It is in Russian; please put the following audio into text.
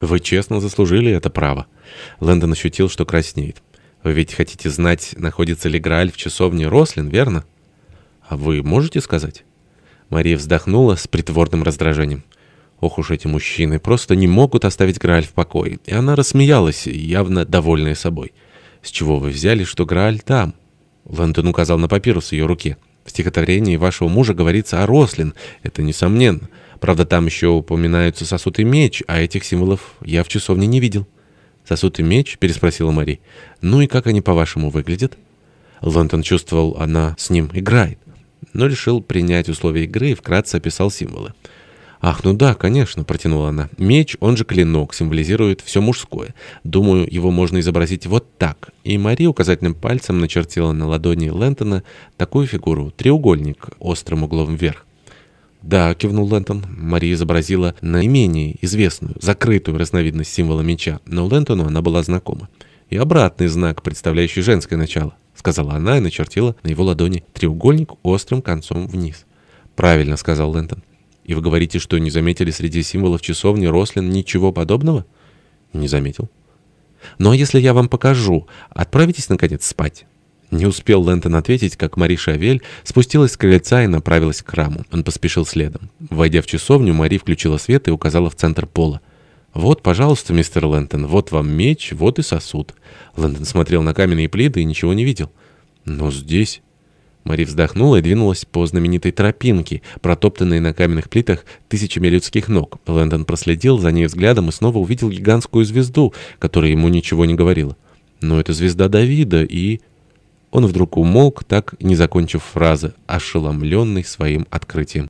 Вы честно заслужили это право. Лэндон ощутил, что краснеет. Вы ведь хотите знать, находится ли Грааль в часовне Рослин, верно? А вы можете сказать? Мария вздохнула с притворным раздражением. Ох уж эти мужчины, просто не могут оставить Грааль в покое. И она рассмеялась, явно довольная собой. С чего вы взяли, что Грааль там? Лэндон указал на папирус в ее руке. В стихотворении вашего мужа говорится о Рослин. Это несомненно. Правда, там еще упоминаются сосуд и меч, а этих символов я в часовне не видел. «Сосуд и меч?» — переспросила Мари. «Ну и как они, по-вашему, выглядят?» Лонтон чувствовал, она с ним играет, но решил принять условия игры и вкратце описал символы. «Ах, ну да, конечно», — протянула она. «Меч, он же клинок, символизирует все мужское. Думаю, его можно изобразить вот так». И Мари указательным пальцем начертила на ладони Лэнтона такую фигуру — треугольник острым углом вверх. «Да», — кивнул Лэнтон. Мария изобразила наименее известную, закрытую разновидность символа меча, но Лэнтону она была знакома. «И обратный знак, представляющий женское начало», — сказала она и начертила на его ладони треугольник острым концом вниз. «Правильно», — сказал Лэнтон. «И вы говорите, что не заметили среди символов часовни Рослин ничего подобного?» «Не заметил». «Ну а если я вам покажу, отправитесь, наконец, спать?» Не успел Лэнтон ответить, как Мари Шавель спустилась с крыльца и направилась к храму. Он поспешил следом. Войдя в часовню, Мари включила свет и указала в центр пола. «Вот, пожалуйста, мистер Лэнтон, вот вам меч, вот и сосуд». Лэнтон смотрел на каменные плиты и ничего не видел. «Но здесь...» Мари вздохнула и двинулась по знаменитой тропинке, протоптанной на каменных плитах тысячами людских ног. Лэндон проследил за ней взглядом и снова увидел гигантскую звезду, которая ему ничего не говорила. Но это звезда Давида и... Он вдруг умолк, так не закончив фразы, ошеломленный своим открытием.